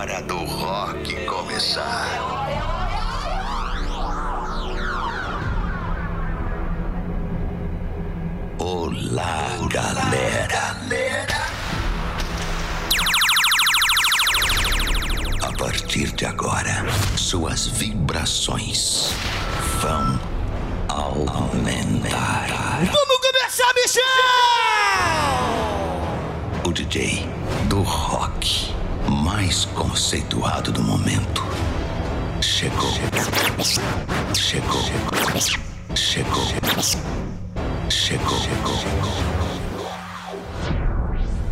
hora do rock começar. Olá, galera. A partir de agora, suas vibrações vão aumentar. Vamos começar, Michel! O DJ do rock mais conceituado do momento chegou. Chegou. Chegou. Chegou.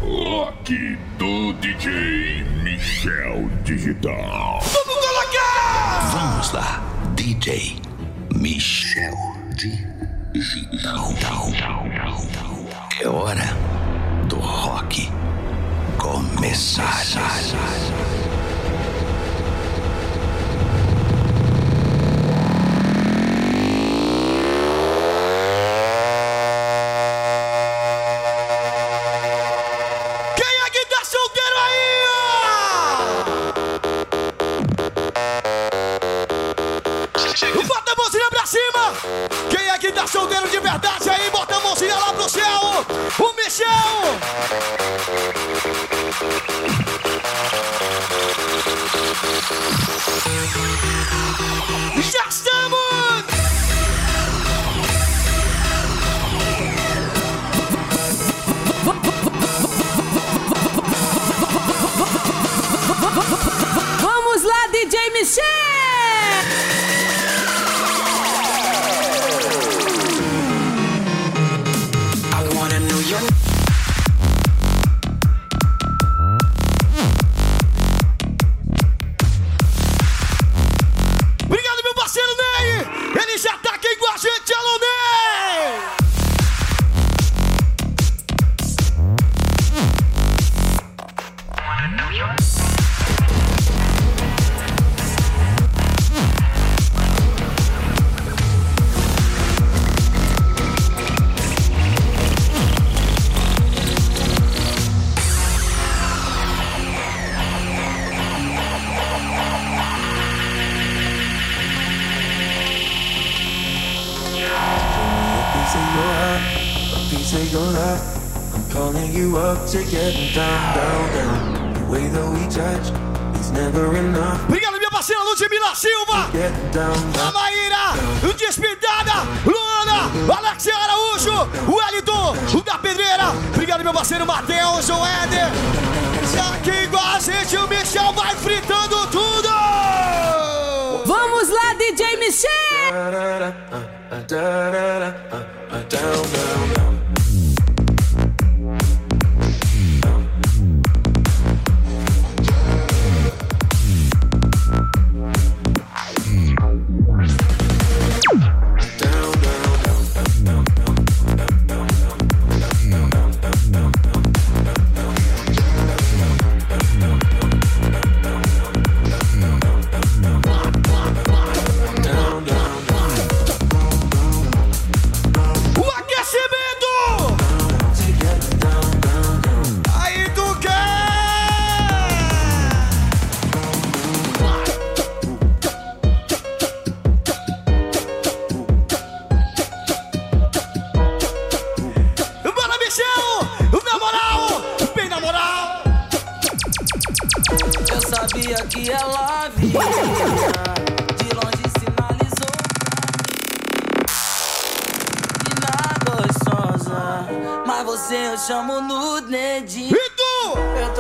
Rock do DJ Michel Digital. Vamos colocar! Vamos lá, DJ Michel Digital. É hora do rock começar. Quem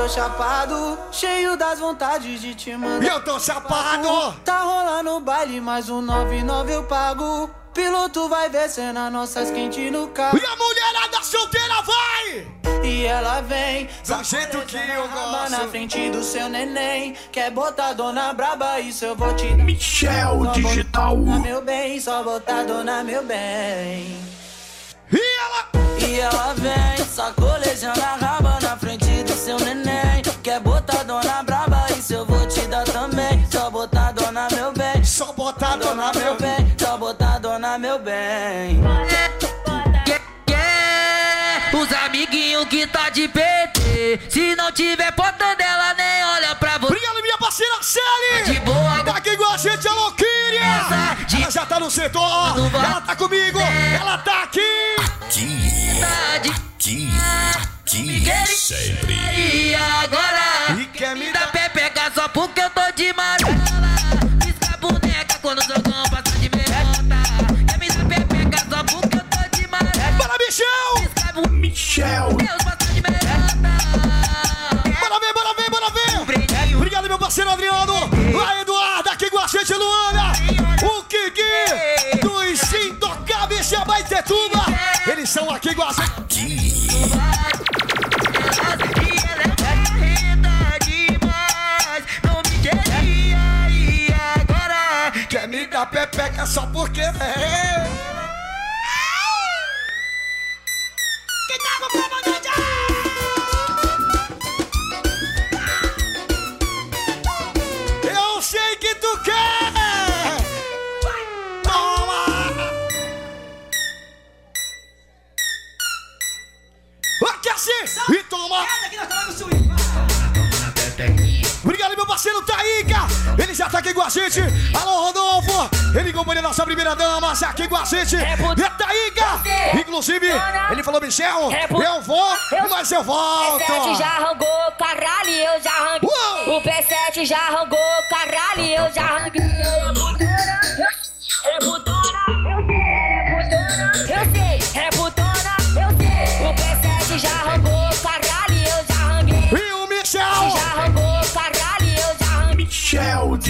tô chapado, cheio das vontades de te mandar. Eu tô chapado! Tá rolando baile, mais um 99 eu pago. Piloto vai ver cena nossas quentes no carro. E a mulherada solteira vai! E ela vem. Do jeito que eu Raba na gosto. frente do seu neném. Quer botar dona braba, isso eu vou te dar. Michel Só Digital. botar meu bem, só botar dona meu bem. E ela... E ela vem, sacolejando a raba seu neném Quer botar dona braba, isso eu vou te dar também Só botar dona meu bem, Só botar dona meu bem. bem Só botar dona meu bem Quer, quer os amiguinhos que tá de PT. Se não tiver porta dela, nem olha pra você. Obrigado, minha parceira Sally. De boa, Tá aqui com a gente, a Louquinha. De- Ela já tá no setor. Ela tá comigo. Ela tá aqui. Aqui, vontade. aqui, aqui, sempre. E agora? E quer me Da dar... pepeca só porque eu tô de amarela. Pisca a boneca quando o jogão passa de derrota. Quer me dar pepeca só porque eu tô de amarela. Bora, bichão. Pisca a boneca. Michel. Deus passa de derrota. Bora ver, bora ver, bora ver. Obrigado, meu parceiro Adriano. A Eduardo pepeca só porque é. Quem tá com problema do Eu sei que tu quer! Toma! Aqui assim! E toma! Obrigado, meu parceiro Taíca! Ele já tá aqui com a gente! Alô, Rodolfo! Ele acompanha a nossa primeira dama, aqui com a gente! É Taíca! Inclusive, ele falou, Michel, eu vou, mas eu volto! P7 já arrancou, caralho, eu já arranquei. O P7 já arrancou, caralho, eu já arranquei.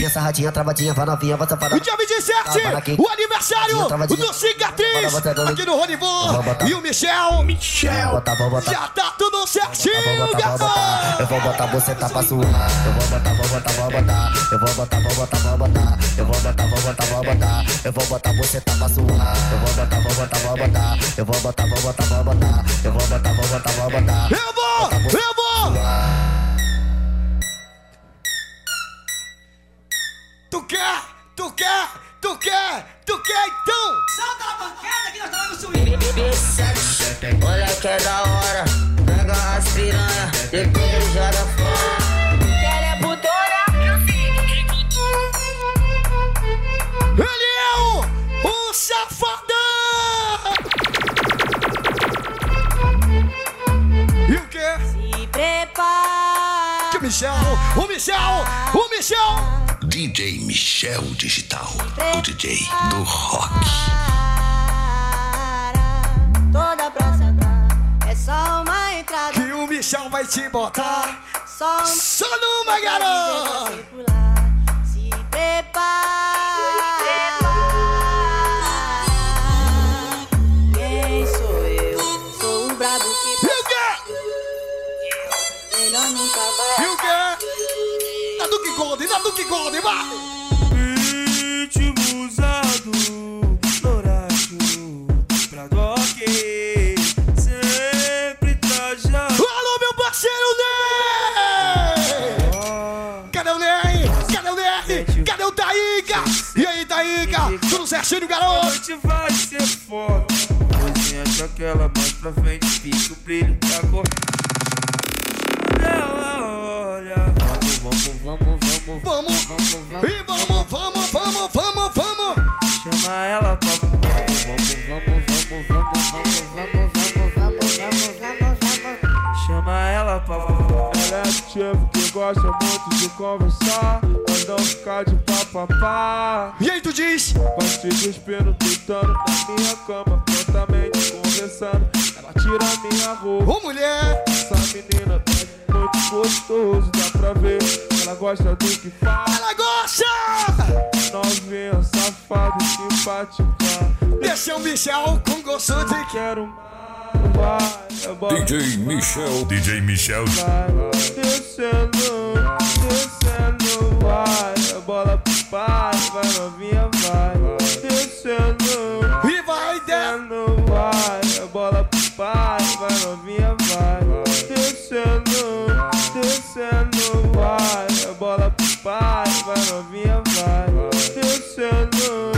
Tinha sarradinha, travadinha, vai novinha, vai safada. O dia 27, Tava aqui. o aniversário do Cicatriz, aqui no Ronivon. E o Michel, Michel. Já tá tudo certinho, botar, eu vou botar você tá pra suar. Eu vou botar, vou botar, vou botar. Eu vou botar, vou botar, vou botar. Eu vou botar, vou botar, vou botar. Eu vou botar você tá pra suar. Eu vou botar, vou botar, vou botar. Eu vou botar, vou botar, vou botar. Eu vou botar, vou botar, vou botar. Eu vou, eu vou. Tu quer, tu quer, tu quer, tu quer então? Olha que é da hora. Pega as piranha, depois ele joga fora. É é. Ele é o, o safadão. E o quê? Se prepara. Que o Michel, o Michel, o Michel. DJ Michel Digital, o DJ do rock. Toda pra sentar. É só uma entrada, Que o Michel vai te botar só só numa garota. Na Duke Gold, vai. Ritmo usado, dourado, pra sempre trajado. Alô, meu parceiro Ney! Cadê o Ney? Cadê o Ney? Cadê o Taíca? E aí, Taíca? Tudo certinho, garoto? noite vai ser foda. Que aquela mais pra frente fica o brilho da cor. Conversar, mas não ficar de papapá. E aí, tu diz? Gosto de despindo, deitando na minha cama, prontamente conversando. Ela tira minha roupa. Ô, mulher! Essa menina tá muito gostoso, dá pra ver. Ela gosta do que faz. Ela gosta! Novinha, safada e simpática. Deixa o Michel com gosto de que. Quero mais. Vai, DJ Michel. DJ Michel. vai. Descendo, descendo, vai. É bola pro pai, vai novinha, vai. Descendo, E vai descendo, vai. É bola pro pai, vai novinha, vai. Descendo, descendo, vai. É bola pro pai, vai novinha, vai. Descendo,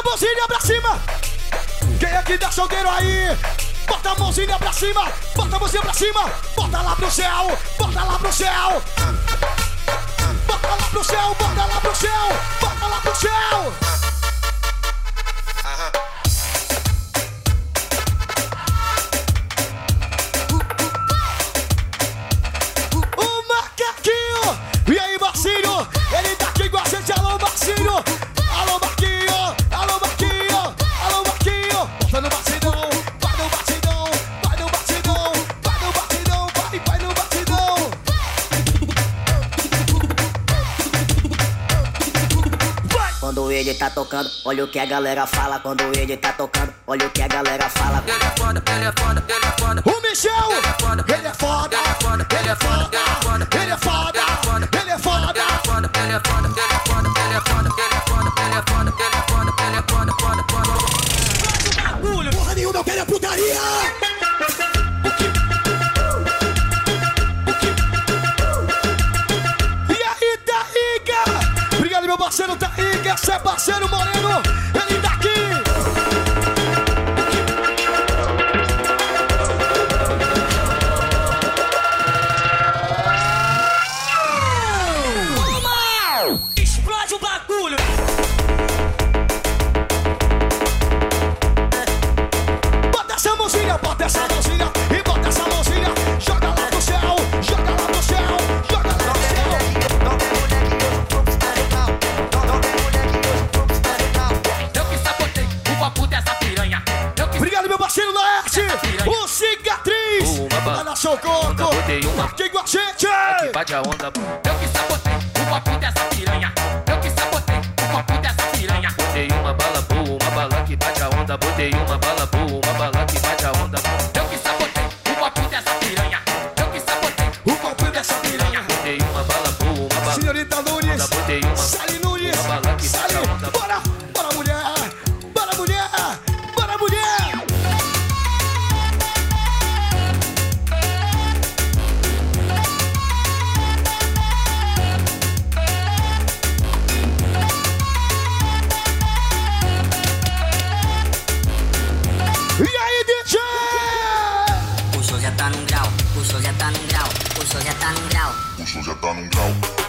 a mãozinha pra cima. Quem é que dá solteiro aí? Bota a mãozinha pra cima, bota a mãozinha pra cima, bota lá pro céu, bota lá pro céu. Bota lá pro céu, bota lá pro céu, bota lá pro céu. ele tá tocando, olha o que a galera fala quando ele tá tocando, olha o que a galera fala. Ele é foda, ele é foda, ele é foda. O Michel, ele é foda, ele é foda, ele é foda, ele é foda, ele é foda, ele é foda, ele é foda, ele é foda, ele é foda, ele é foda, ele é foda, ele é foda, ele é foda, ele é foda, ele é foda. ele é foda, ele é foda, foda, foda, Bagulho, porra nenhuma, eu quero putaria. O que? meu parceiro tá quer ser é parceiro moreno, ele dá socorro. Quem com a gente? Aqui bate a onda. É que já tá num grau.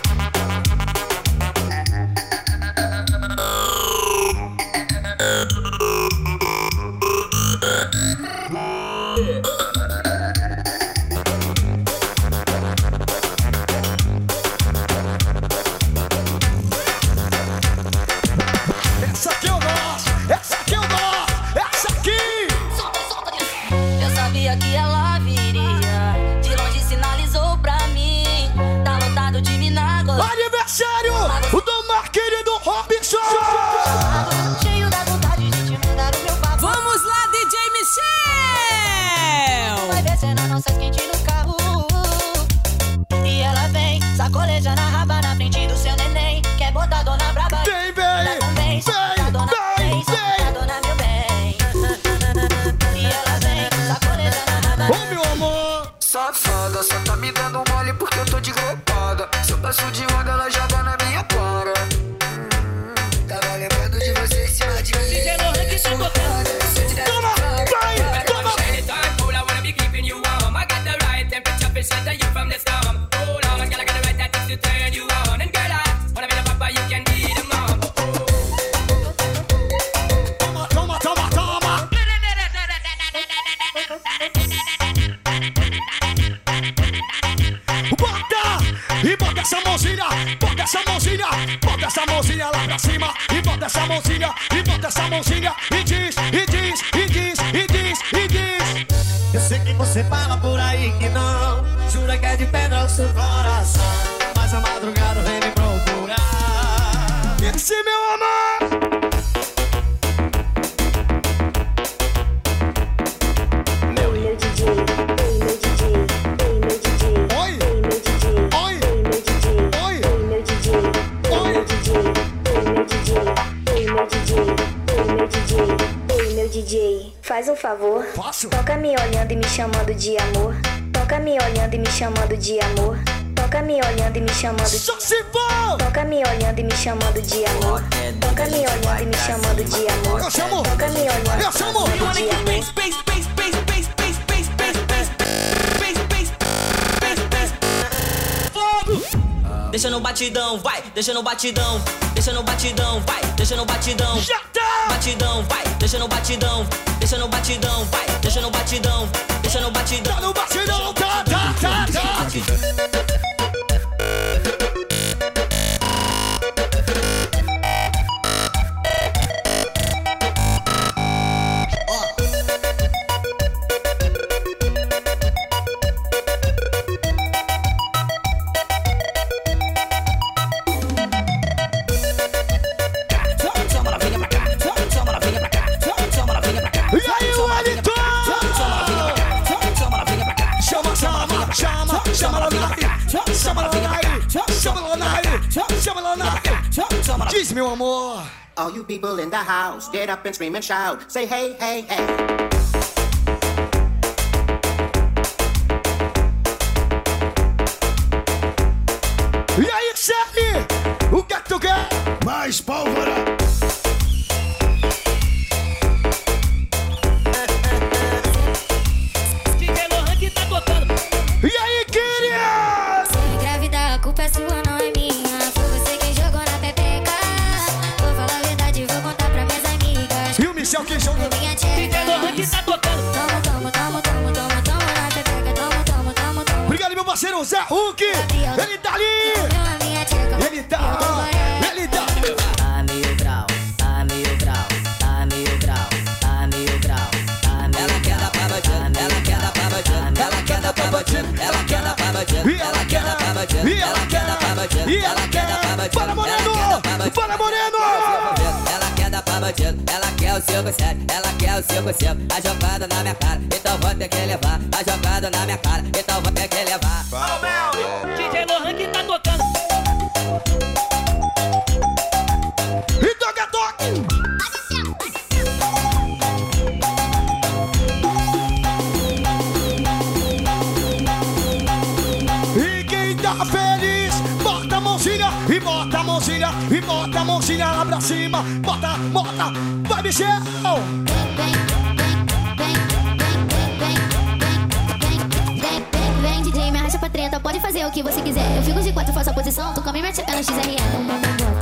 Você fala por aí que não. Jura que é de pedra o seu coração. Mas a madrugada vem me procurar. Esse meu amor! Favor. Faço. Toca me olhando e me chamando de amor. Toca me olhando e me chamando de amor. Toca me olhando e me chamando de Só se for! Toca me olhando e me chamando de amor. Toca me olhando e me chamando de amor. Eu chamo! Toca me olhando Eu chamo! Deixa no batidão, vai, deixa no batidão, deixa no batidão, vai, deixa no batidão. Já tá! Batidão, vai, deixa no batidão, deixa no batidão, vai, deixa no batidão, deixa no batidão. Tá no batidão, tá, tá, tá, tá! You people in the house, get up and scream and shout. Say hey, hey, hey. E aí, Sally? O que é que tu quer? Mais pólvora. Ela quer o 5-7, ela quer o 5-5, a jogada na minha cara, então vou ter que levar, a jogada na minha cara, então vou ter que levar. E toca, toque! E quem tá feliz, bota a mãozinha e bota a mãozinha e bota a mãozinha lá pra cima. Bota, bota, vai, Michel! Vem, DJ, me arrasta pra treta. Pode fazer o que você quiser. Eu fico de quatro, faço a posição. Tu come minha tcheca no XRE.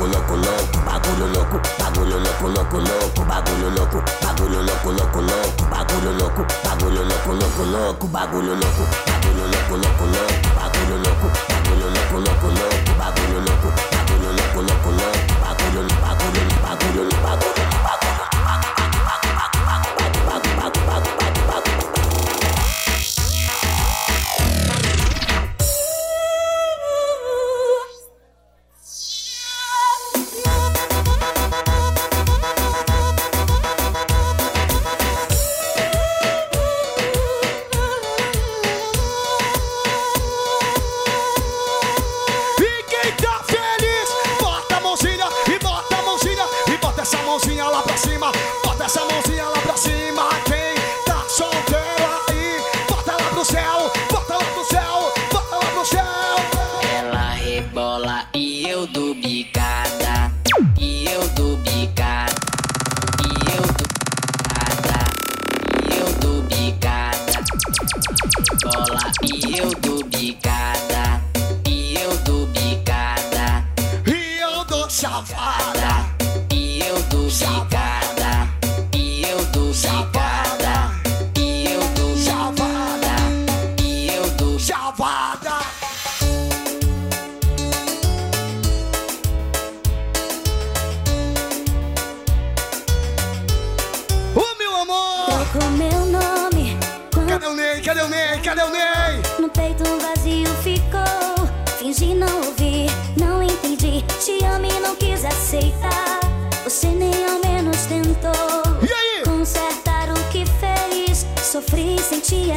Bagulho louco, louco, louco, bagulho louco, bagulho louco, louco, louco, bagulho louco, bagulho louco, louco, louco, bagulho louco, bagulho louco, louco, louco, bagulho louco, bagulho louco, louco, louco, bagulho louco, bagulho louco, louco, louco, bagulho louco, bagulho louco, louco, louco,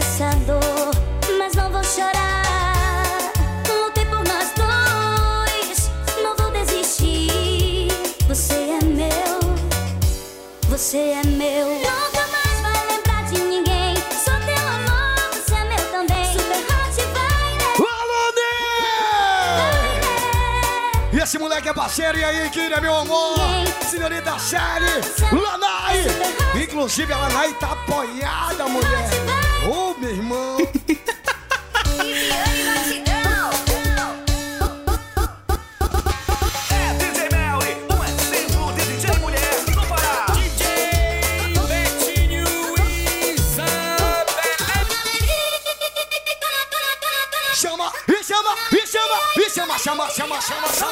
pensando que é parceiro, e aí, Kira, meu amor? Senhorita Shelly, Lanai! Inclusive, a Lanai tá apoiada, mulher! Ô, oh, meu irmão! chama, chama, chama, chama, chama, chama.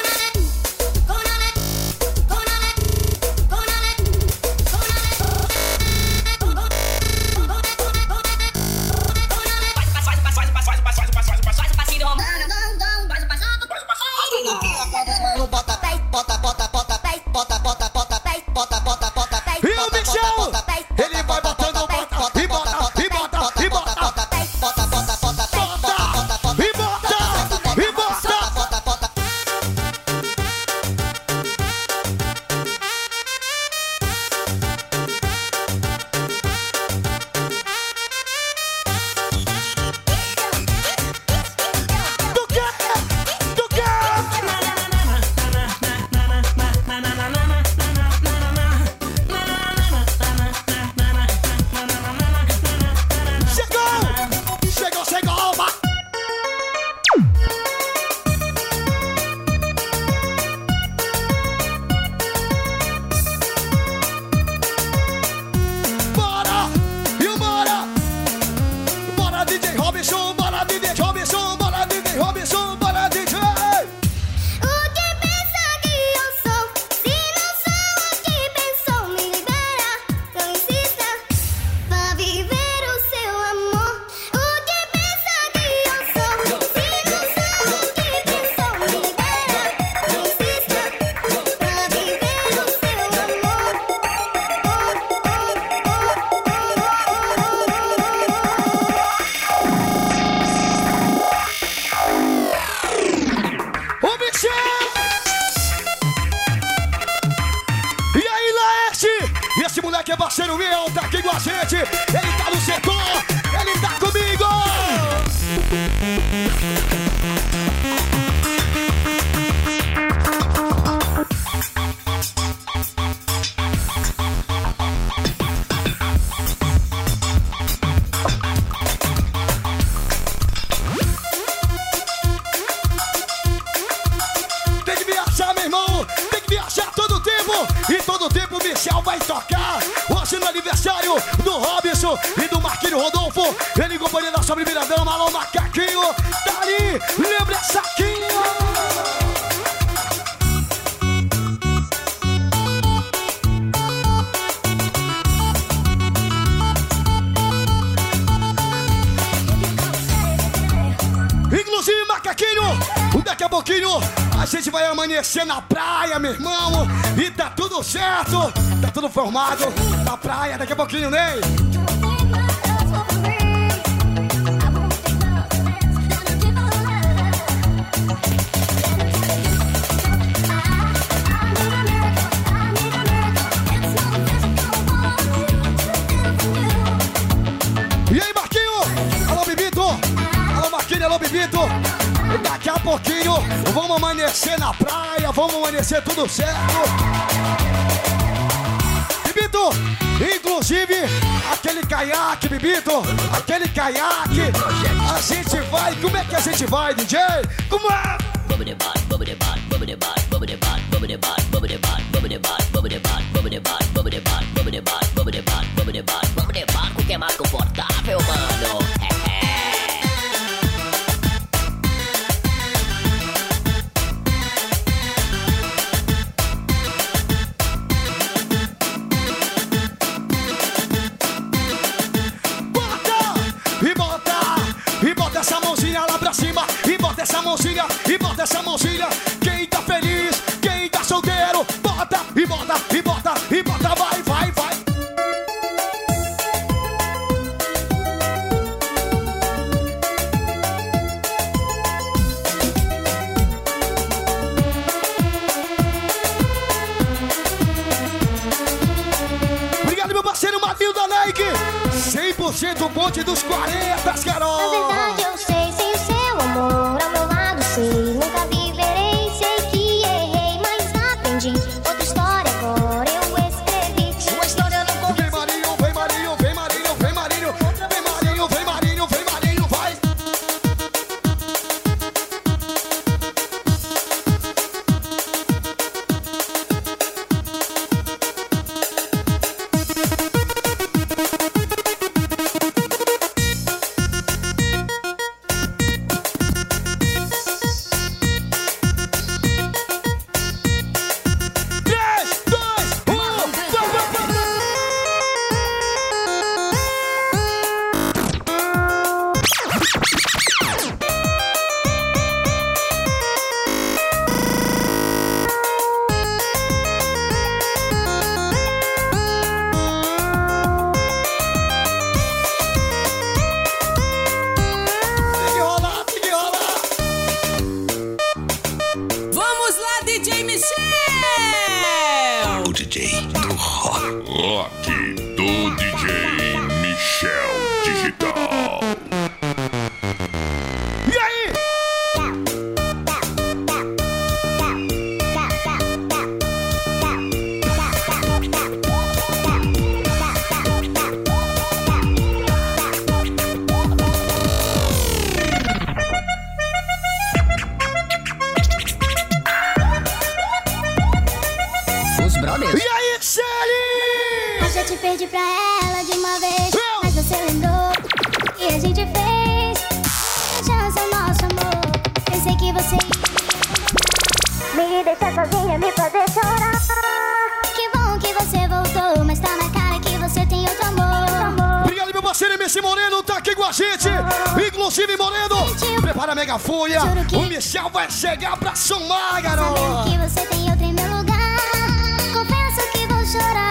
A gente vai amanhecer na praia, meu irmão. E tá tudo certo, tá tudo formado. Na praia, daqui a pouquinho, Ney. daqui a pouquinho vamos amanhecer na praia, vamos amanhecer tudo certo. Bibito, inclusive aquele caiaque, Bibito, aquele caiaque. A gente vai, como é que a gente vai, DJ? Como é? e bota ouvindo? Prepara a mega fúria. O Michel vai chegar pra somar, garoto. Sabendo que você tem outro em meu lugar. Confesso que vou chorar.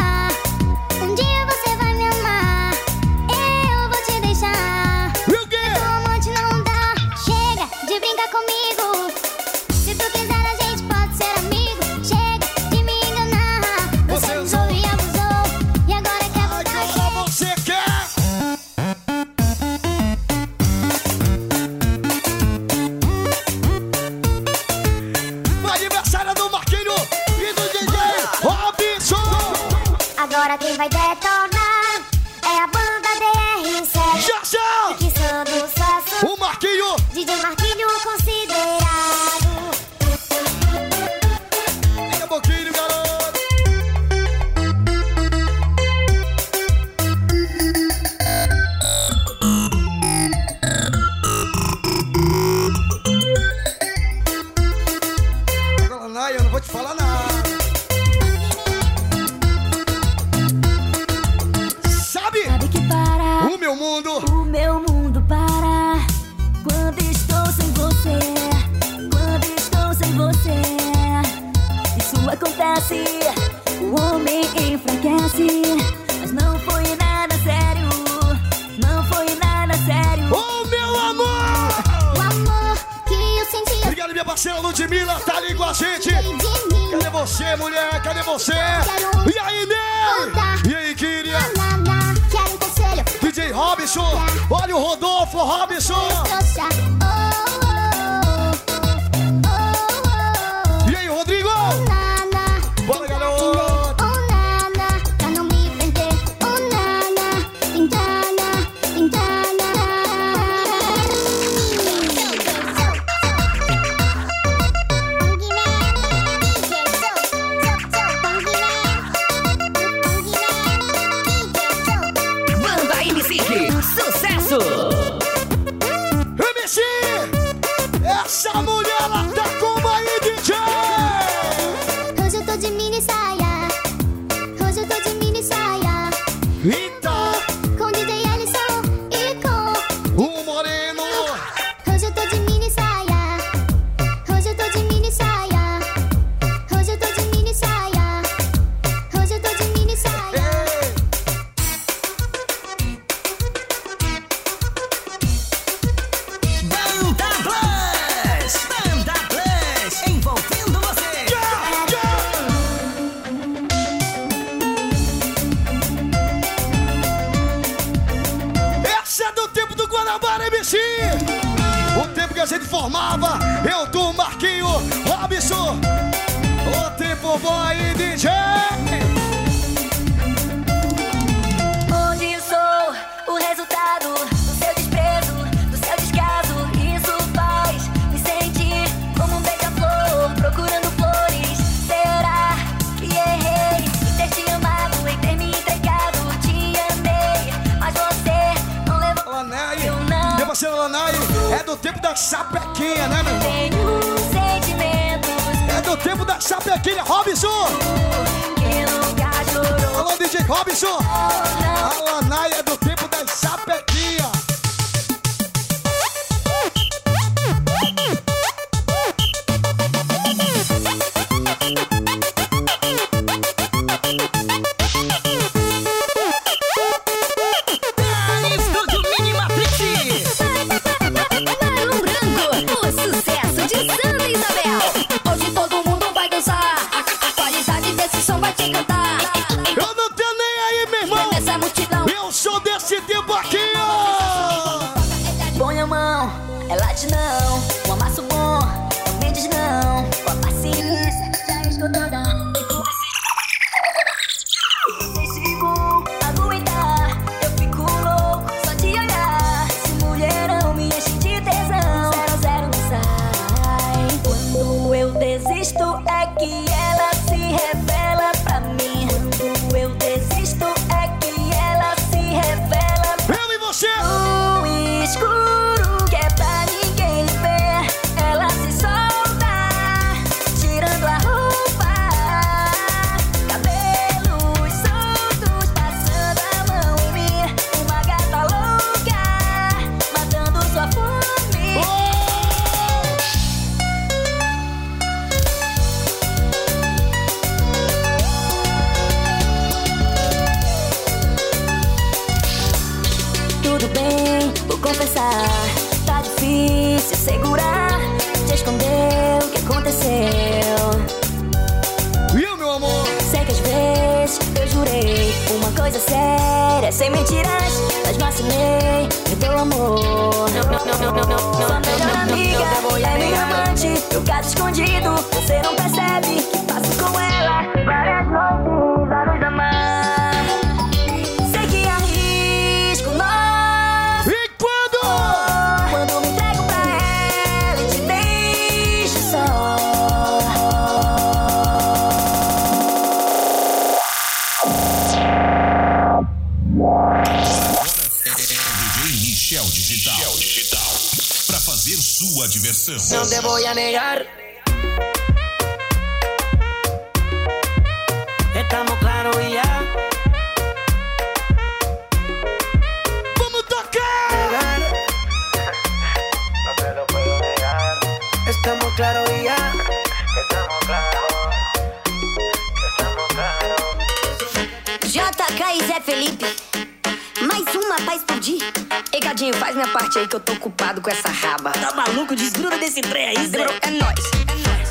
Lugar escondido, você não No te voy a negar. Estamos claros y ya. ¡Vamos a tocar! No te lo puedo negar. Estamos claros y ya. Estamos claros. Estamos claros. JK y Zé Felipe. pedir? Ei, gadinho, faz minha parte aí que eu tô ocupado com essa raba. Tá maluco? Desgruda desse trem aí, Zé. É, é nóis.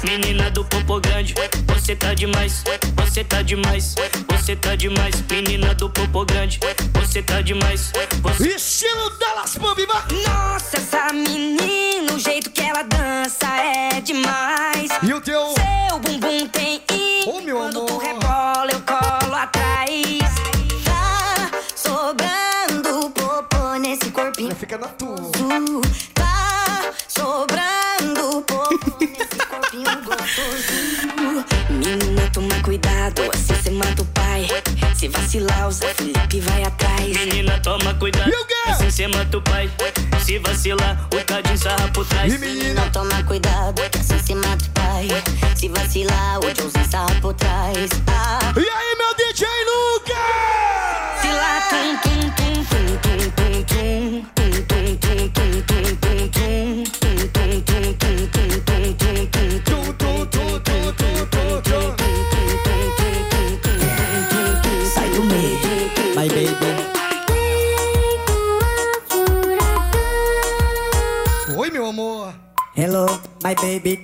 Menina do popo grande, você tá demais, você tá demais, você tá demais. Menina do popo grande, você tá demais. Você... Estilo Dallas Bombiba. Nossa, essa menina, o jeito que ela dança é demais. E o teu? Seu bumbum tem i. Ô, meu Quando amor. tu rebola, eu fica na tua. Tá sobrando pouco nesse copinho gostoso. Menina, toma cuidado, assim você mata o pai. Se vacilar, o Zé Felipe vai atrás. Menina, toma cuidado, assim você mata o pai. Se vacilar, o Tadinho sarra por trás. E menina, toma cuidado, assim você mata o pai. Se vacilar, o Joãozinho sarra por trás. Ah. E aí, meu DJ Lu?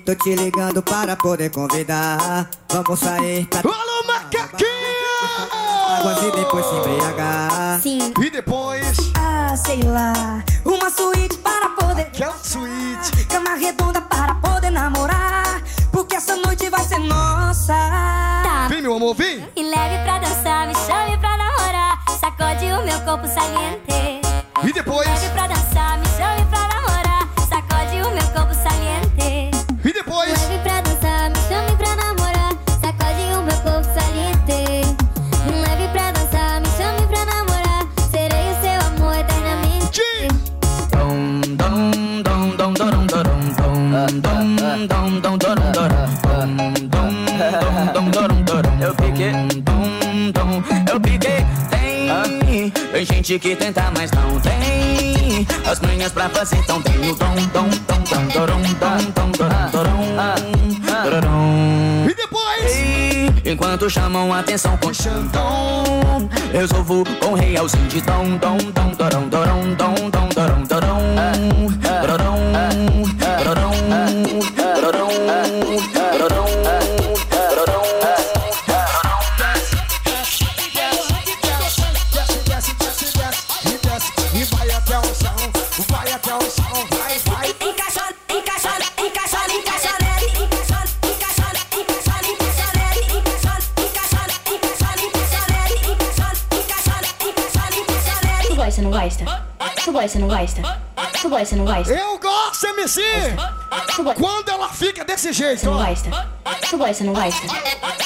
Tô te ligando para poder convidar. Vamos sair pra. Alô, macaquinha! Águas e depois se embriagar. Sim. E depois? Ah, sei lá. Uma suíte para poder. Que é suíte. Cama redonda para poder namorar. Porque essa noite vai ser nossa. Tá. Vem, meu amor, vem. E leve pra dançar, me chame pra namorar. Sacode o meu corpo saliente. E depois? Leve pra dançar, me gente que tenta, mas não tem as manhas pra fazer. Então tem o tom, tom, tom, tom, dom, tom, tom, torom, torom. E depois? Enquanto chamam atenção com xandão, resolvo com realzinho de tom, tom, tom, torom, torom, tom, tom, torom, torom, torom. Tu gosta, não gosta? Tu gosta, não gosta? Tu gosta, não gosta? Eu gosto, MC! Quando ela fica desse jeito, Tu gosta? Tu gosta, não gosta?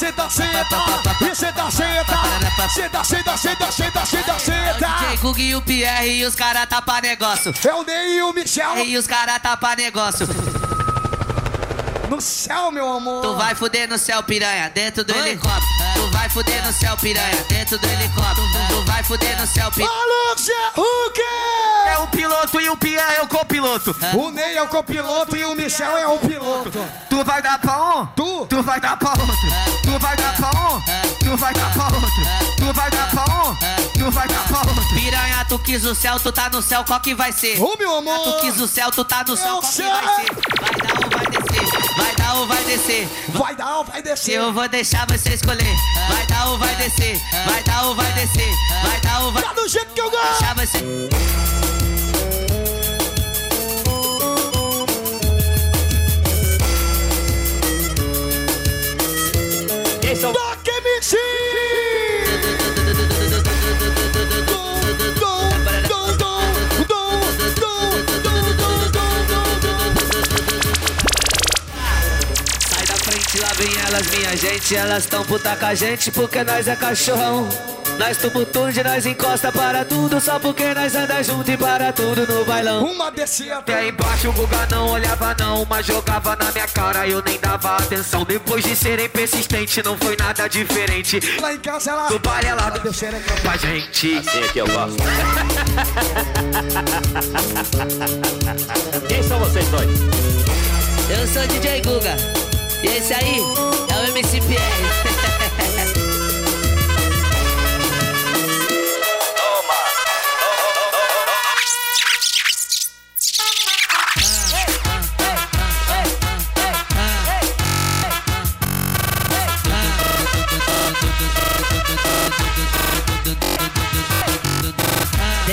Senta, senta, senta, e senta, senta, senta, senta, senta, senta, senta, senta. DJ Gug e o Pierre e os cara tá pra negócio. É o Ney e o Michel. E os cara tá pra negócio. No céu, meu amor. Tu vai fuder no céu, piranha, dentro do helicóptero. Vai fuder no céu, piranha, dentro do helicóptero. Tu vai fuder no céu, piranha. O quê? É o piloto e o Pierre é o copiloto. O Ney é o copiloto e o Michel é o piloto. Tu vai dar pra um? Tu? Tu vai dar pra outro. Tu vai dar pra um? Tu vai dar pra outro. Tu vai dar pra um? Tu vai dar pra outro. Piranha, tu quis o céu, tu tá no céu, qual que vai ser? Ô, meu amor. Tu quis o céu, tu tá no céu, Eu qual que vai ser? Vai dar ou vai descer? Vai dar ou vai descer? Vai dar ou vai descer? Eu vou deixar você escolher. Vai dar ou vai descer? Vai dar ou vai descer? Vai dar ou vai Tá do jeito que eu gosto. deixar você. Elas, minha gente. Elas tão puta com a gente porque nós é cachorrão. Nós tumultude, nós encosta para tudo Só porque nós anda junto e para tudo no bailão Uma descia aí embaixo o Guga não olhava não Mas jogava na minha cara e eu nem dava atenção Depois de serem persistentes não foi nada diferente Lá em casa ela Do baile ela Deu xereca com a gente Assim é que eu gosto. Quem são vocês dois? Eu sou DJ Guga E esse aí é o MC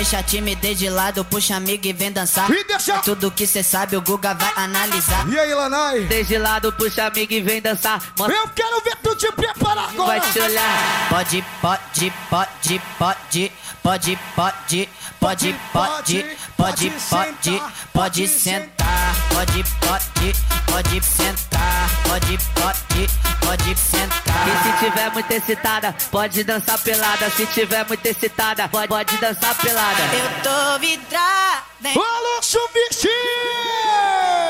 Deixa a timidez de lado, puxa amigo e vem dançar. E deixa- Tudo que cê sabe, o Guga vai analisar. E aí, Lanai? Desde lado puxa amigo e vem dançar Mostra Eu quero ver tu te preparar agora. vai te olhar Pode, pode, pode, pode, pode, pode, pode, pode, pode, pode, pode sentar. Pode, pode, pode sentar. Pode, pode, pode sentar. E se tiver muito excitada, pode dançar pelada. Se tiver muito excitada, pode, pode dançar pelada. Eu tô vidrada. Alô, Chuvichi!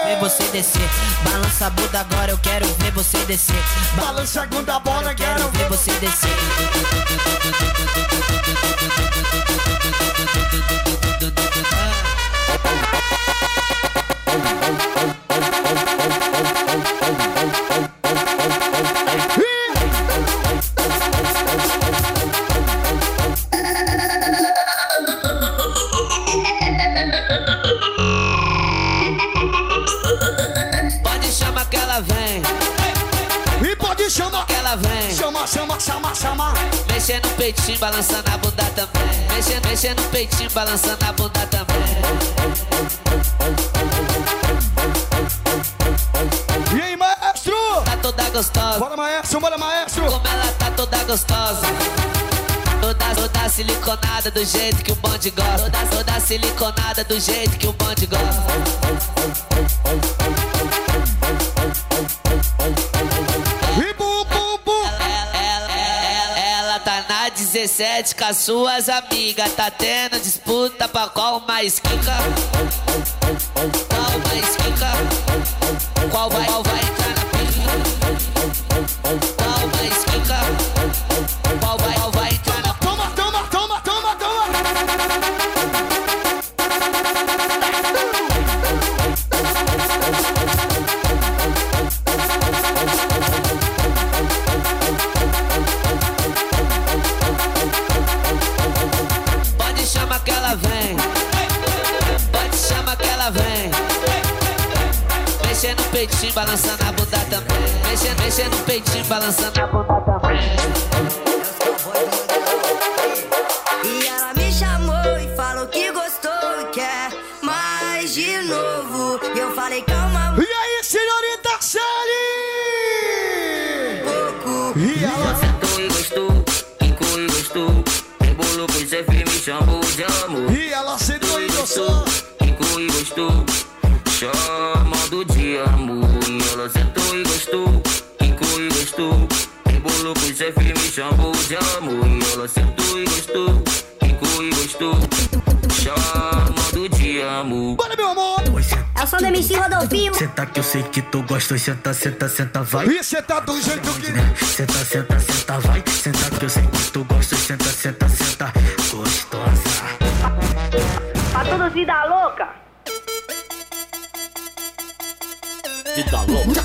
Ver você descer. Balança a bunda agora, eu quero ver você descer. Balança a bunda bola, eu quero ver você descer. Peitinho, balançando a bunda também. Mexendo, mexendo no peitinho, balançando a bunda também. E aí, maestro? Tá toda gostosa. Bora, maestro, bora, maestro. Como ela tá toda gostosa. Toda, toda siliconada do jeito que o bonde gosta. Toda, toda siliconada do jeito que o bonde gosta. 17 com as suas amigas. Tá tendo disputa pra qual mais quica. Qual mais quica? Qual vai, qual vai balançando a bunda também. Mexendo, mexendo no peitinho, balançando a bunda também. O som do MC Rodolfinho. Senta que eu sei que tu gosta, senta, senta, senta, vai. E cê tá do jeito que. Senta, senta, senta, vai. Senta que eu sei que tu gosta, senta, senta, senta. Gostosa. Pra todos vida louca. Vida louca.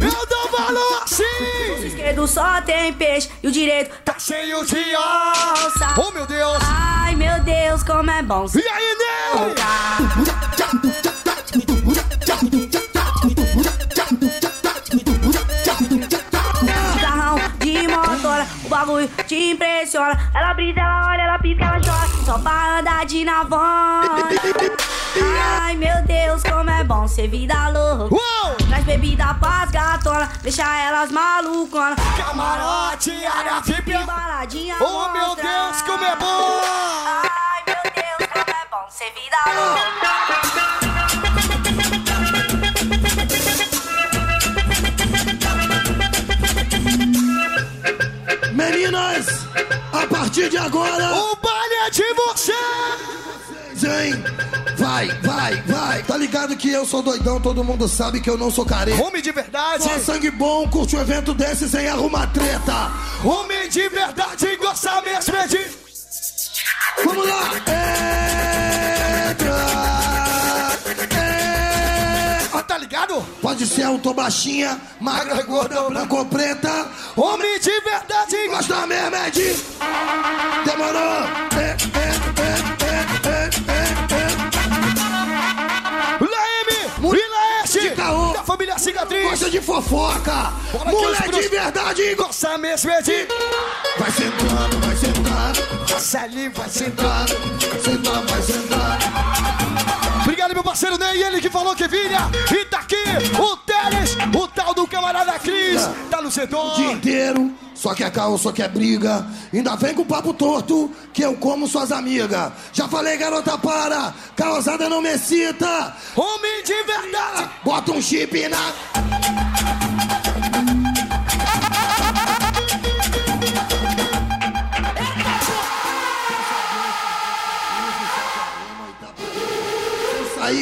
Eu dou valor sim. esquerdo só tem peixe e o direito tá cheio de onça. Oh, meu Deus. Ai, meu Deus, como é bom. E aí, Ney? Carrão de motora, o bagulho te impressiona. Ela brisa, ela olha, ela pisca, ela chora. Só pra andar de navona. Ai, meu Deus, como é bom ser vida louca. Traz bebida pras gatona, deixa elas maluconas. Camarote, área VIP. Baladinha Oh, meu. Deus, como é bom. Ai, meu Deus, como é bom ser vida louca. Meninas, a partir de agora. O Vai, vai, vai. Tá ligado que eu sou doidão, todo mundo sabe que eu não sou careta. Homem de verdade. Só sangue bom, curte um evento desse sem arrumar treta. Homem de verdade, gosta mesmo é de. Vamos lá! Entra! É... Ah, tá ligado? Pode ser alto, baixinha, magra, gorda, branca ou preta. Homem de verdade, Gosta mesmo é de. Demorou! É, Cicatriz. Gosta de fofoca! Bora Mulher de verdade! Gosta mesmo é de. Vai sentando, vai sentando, Sally vai sentar. sentando, vai sentando. Obrigado, meu parceiro Ney, ele que falou que vinha. E tá aqui o Teles, o tal do camarada Cris. Tá no setor. O dia inteiro, só quer caô, só quer briga. Ainda vem com papo torto, que eu como suas amigas. Já falei, garota, para, causada não me cita. Homem de verdade. Bota um chip na.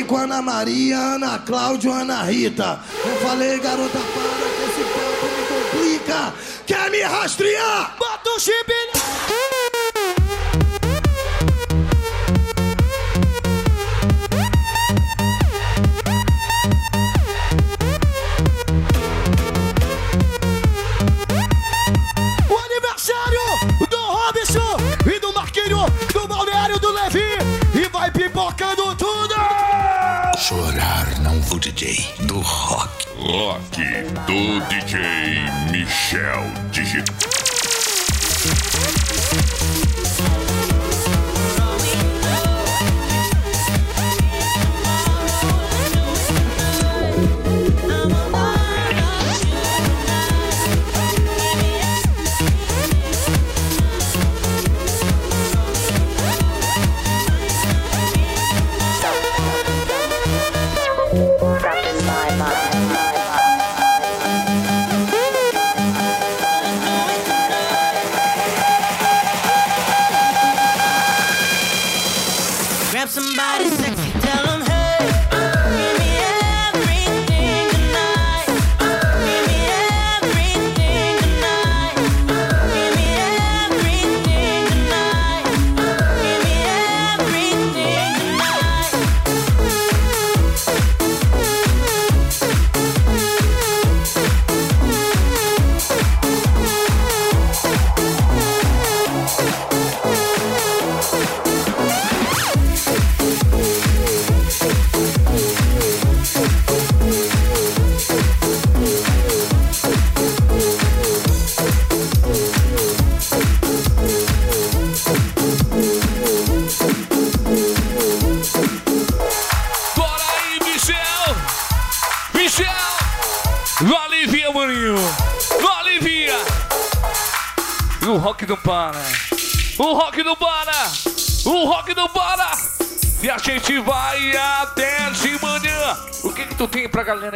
Com Ana Maria, Ana Cláudia, Ana Rita. Eu falei, garota, para que esse papo me complica. Quer me rastrear? Bota o chip aniversário do Robson e do Marquinho, do Balneário do Levi. E vai pipocando! Chorar não vou DJ do rock. Rock do DJ Michel Digital.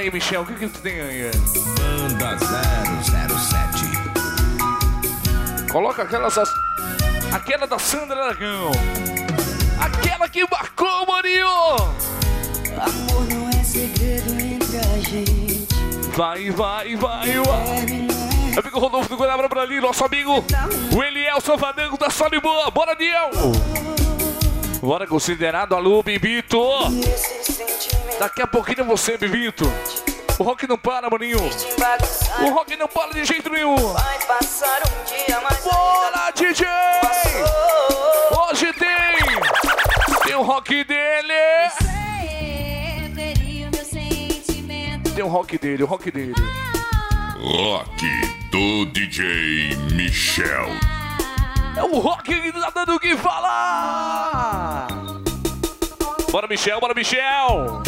Aí, Michel? O que que tu tem aí? Banda 007. Coloca aquelas... Aquela da Sandra Aragão! Aquela que marcou, maninho! Amor não é segredo entre a gente. Vai, vai, vai, vai. Amigo Rodolfo do Guanabara Brali, nosso amigo o Eliel Salvadango da Sole Boa. Bora, Diel! Bora, considerado alô, Bibito. Daqui a pouquinho você, Bibito. O rock não para, maninho. O rock não para de jeito nenhum. Um Bora, DJ! Hoje tem! Tem o rock dele! Tem o rock dele, o rock dele. Rock do DJ Michel. É o rock que tá dando o que falar! Bora, Michel, bora, Michel!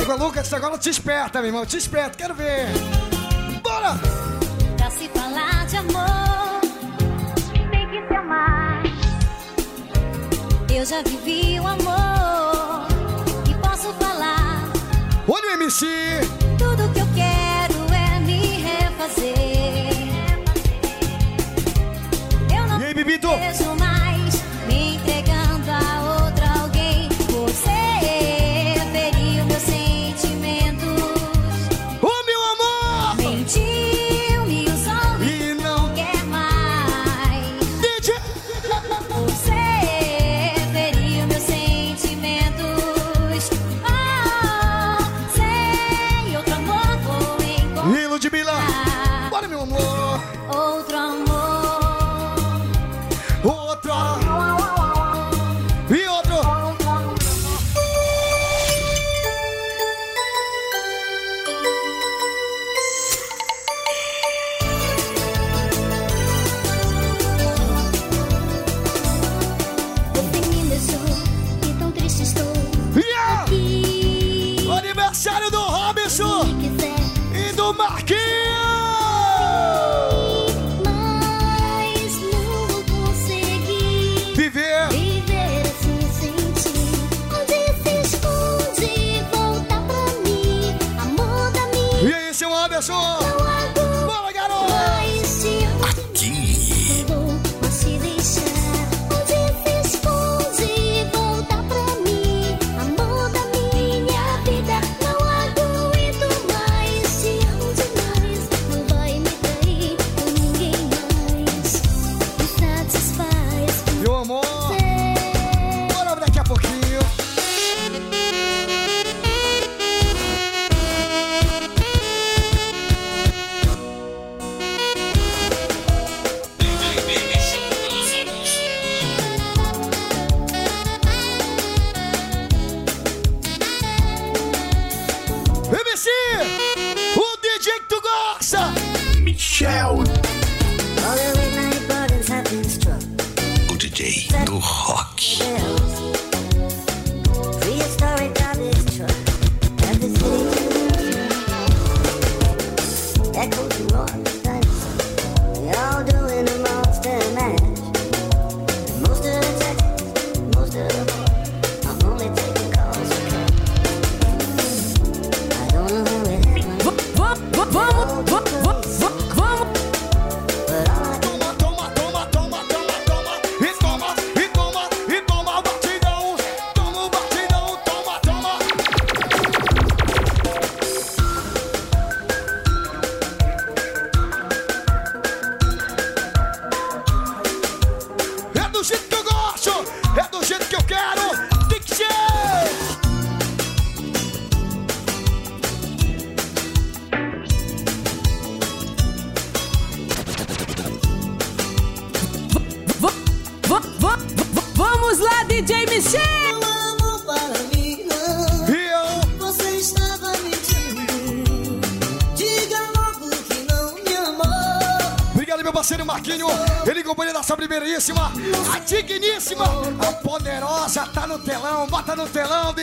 Igual Lucas, agora te esperta, meu irmão. Te esperta, quero ver. Bora! Pra se falar de amor, tem que se amar. Eu já vivi o amor. Olha o MC! Tudo que eu quero é me refazer. Eu não E aí, Bibito?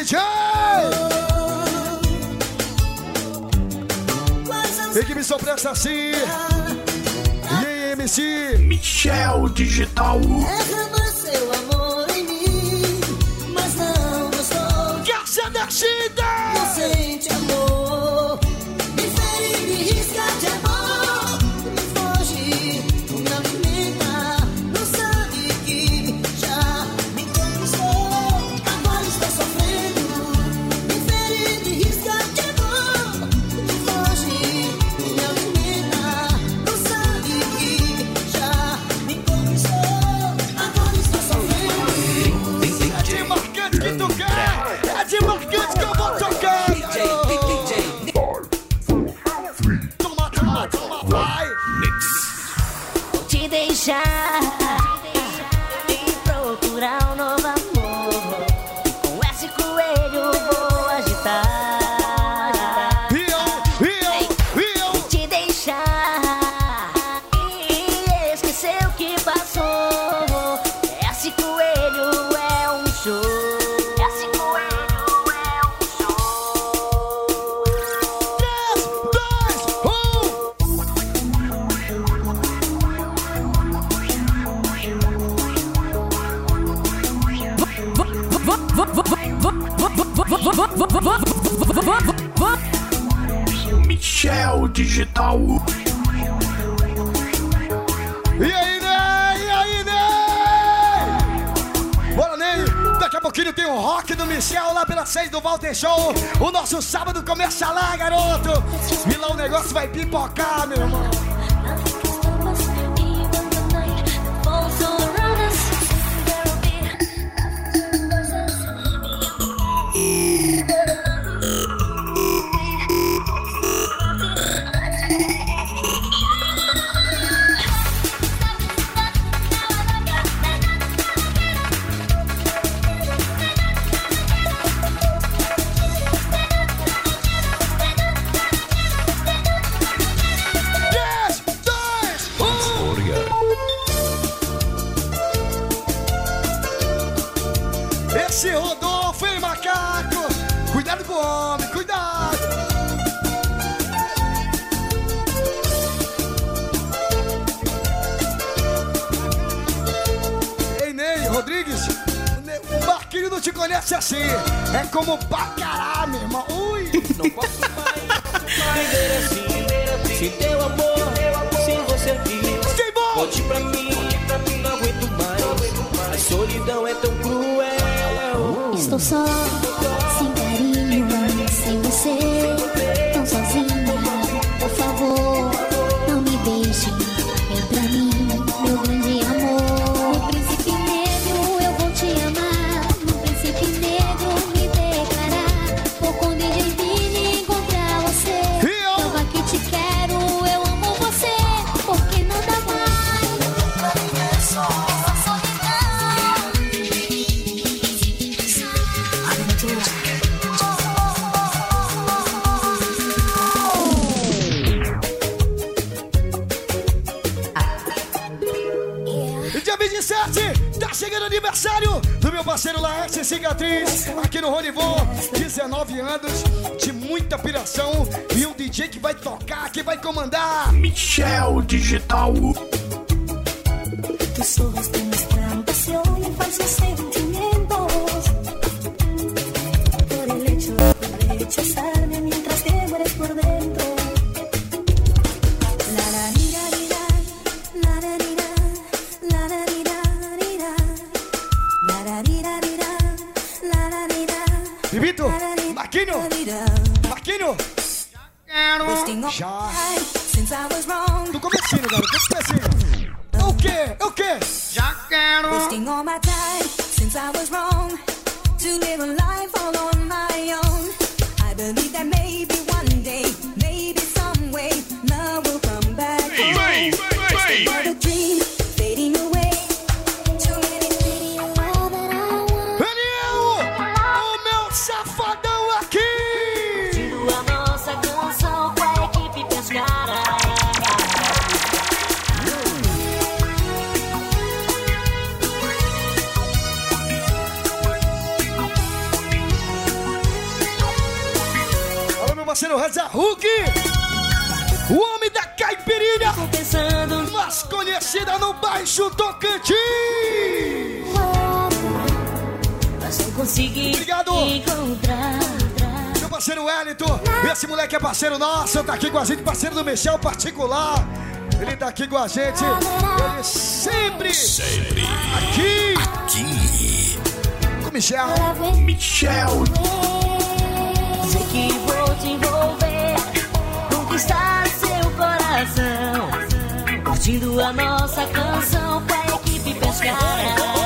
DJ! Equipe só presta assim. E MC Michel Digital. show. O nosso sábado começa lá, garoto. Milão, o negócio vai pipocar, meu irmão. Esse assim é como pra caralho, meu irmão. Ui! Não posso mais viver assim. Se teu amor, sem você aqui. Sim, bom. Conte pra mim, não aguento mais. A solidão é tão cruel. Estou só. Cicatriz, aqui no Ronivon, 19 anos, de muita piração. E um DJ que vai tocar, que vai comandar. Michel Digital. I was wrong. To live a life Baixo Tocantins. Mas não consegui Obrigado. Meu parceiro Wellington. Esse moleque é parceiro nosso. Tá aqui com a gente, parceiro do Michel particular. Ele tá aqui com a gente. Ele sempre. Sempre. Aqui. Aqui. Com o Michel. Michel. Sei que vou te envolver, conquistar seu coração. Curtindo a nossa canção com a equipe pescara.